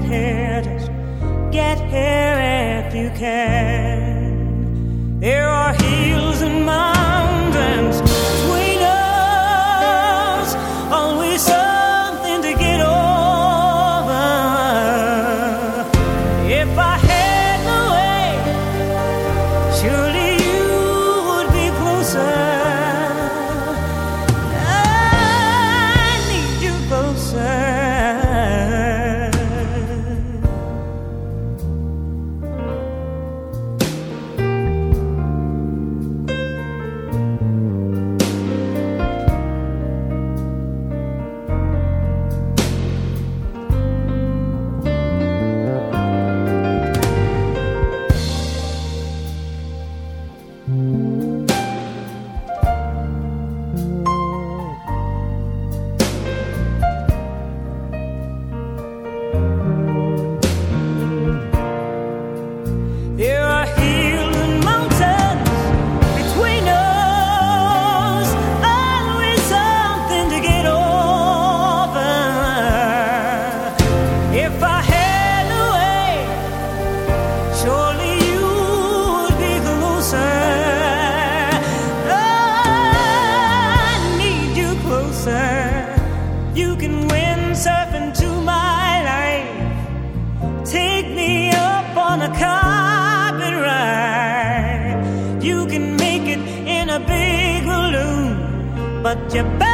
get here, just get here if you can. There are your back.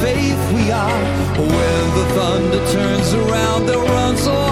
faith we are. When the thunder turns around, they'll run so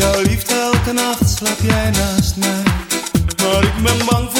jouw liefde elke nacht slaap jij naast mij. Maar ik ben bang voor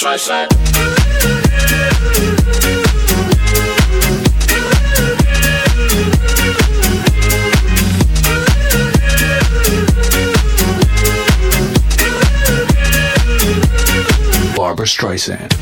Let's try. Barbara Streisand.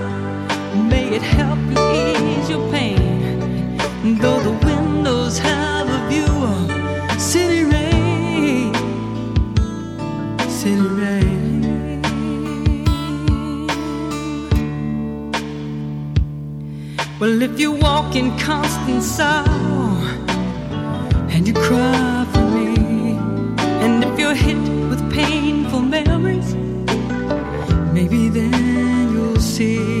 may it help you ease your pain. Though the windows have a view of city rain, city rain. Well, if you walk in constant sorrow and you cry for me, and if you're hit with painful memories, maybe then you'll see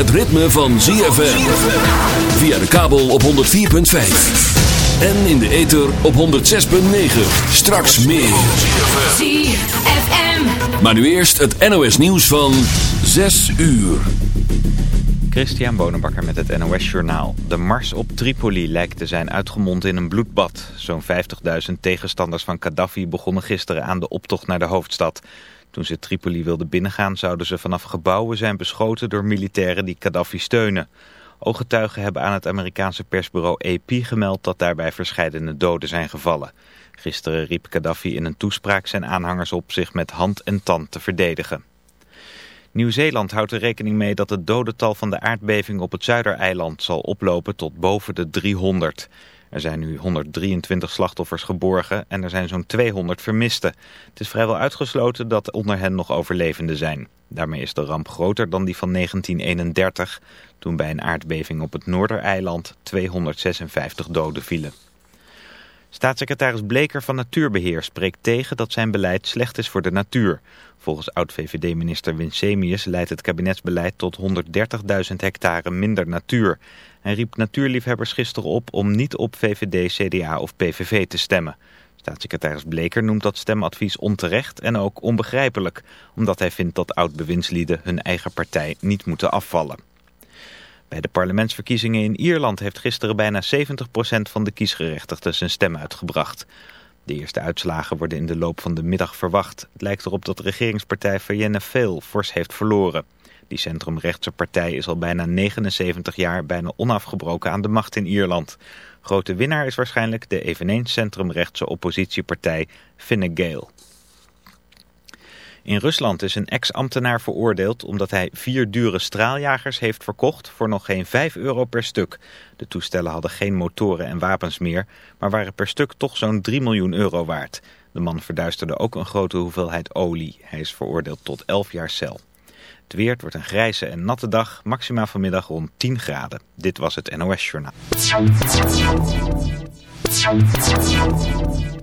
het ritme van ZFM. Via de kabel op 104.5. En in de ether op 106.9. Straks meer. ZFM. Maar nu eerst het NOS nieuws van 6 uur. Christian Bonenbakker met het NOS Journaal. De mars op Tripoli lijkt te zijn uitgemond in een bloedbad. Zo'n 50.000 tegenstanders van Gaddafi begonnen gisteren aan de optocht naar de hoofdstad. Toen ze Tripoli wilden binnengaan zouden ze vanaf gebouwen zijn beschoten door militairen die Gaddafi steunen. Ooggetuigen hebben aan het Amerikaanse persbureau AP gemeld dat daarbij verscheidene doden zijn gevallen. Gisteren riep Gaddafi in een toespraak zijn aanhangers op zich met hand en tand te verdedigen. Nieuw-Zeeland houdt er rekening mee dat het dodental van de aardbeving op het Zuidereiland zal oplopen tot boven de 300. Er zijn nu 123 slachtoffers geborgen en er zijn zo'n 200 vermisten. Het is vrijwel uitgesloten dat onder hen nog overlevenden zijn. Daarmee is de ramp groter dan die van 1931, toen bij een aardbeving op het Noordereiland 256 doden vielen. Staatssecretaris Bleker van Natuurbeheer spreekt tegen dat zijn beleid slecht is voor de natuur. Volgens oud-VVD-minister Winsemius leidt het kabinetsbeleid tot 130.000 hectare minder natuur. Hij riep natuurliefhebbers gisteren op om niet op VVD, CDA of PVV te stemmen. Staatssecretaris Bleker noemt dat stemadvies onterecht en ook onbegrijpelijk, omdat hij vindt dat oud-bewindslieden hun eigen partij niet moeten afvallen. Bij de parlementsverkiezingen in Ierland heeft gisteren bijna 70% van de kiesgerechtigden zijn stem uitgebracht. De eerste uitslagen worden in de loop van de middag verwacht. Het lijkt erop dat de regeringspartij Fianna Fáil fors heeft verloren. Die centrumrechtse partij is al bijna 79 jaar bijna onafgebroken aan de macht in Ierland. Grote winnaar is waarschijnlijk de eveneens centrumrechtse oppositiepartij Fine Gael. In Rusland is een ex-ambtenaar veroordeeld omdat hij vier dure straaljagers heeft verkocht voor nog geen 5 euro per stuk. De toestellen hadden geen motoren en wapens meer, maar waren per stuk toch zo'n 3 miljoen euro waard. De man verduisterde ook een grote hoeveelheid olie. Hij is veroordeeld tot 11 jaar cel. Het weer wordt een grijze en natte dag, maxima vanmiddag rond 10 graden. Dit was het NOS Journaal.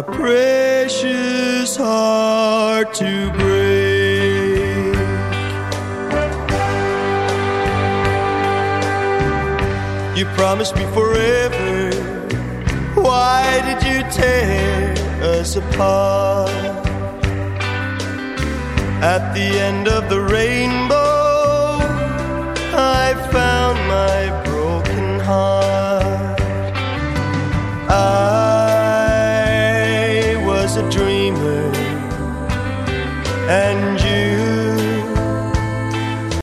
My precious heart to break. You promised me forever. Why did you tear us apart? At the end of the rainbow, I found my